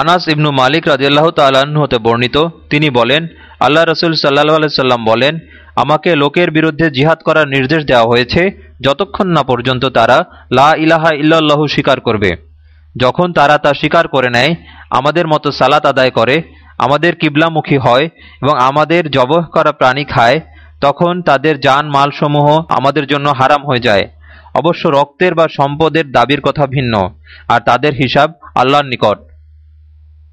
আনাস ইবনু মালিক রাজিয়াল্লাহ তাল্লাহ্ন হতে বর্ণিত, তিনি বলেন, আল্লাহ রসুল সাল্লাহ সাল্লাম বলেন, আমাকে লোকের বিরুদ্ধে জিহাদ করার নির্দেশ দেওয়া হয়েছে যতক্ষণ না পর্যন্ত তারা লা ইলাহা ইল্লাল্লাহু স্বীকার করবে। যখন তারা তা স্বীকার করে নেয়, আমাদের মতো সালাত আদায় করে, আমাদের কিবলামুখী হয় এবং আমাদের জবহ করা প্রাণী খায়, তখন তাদের যান মালসমূহ আমাদের জন্য হারাম হয়ে যায়। অবশ্য রক্তের বা সম্পদের দাবির কথা ভিন্ন, আর তাদের হিসাব আল্লাহর নিকট।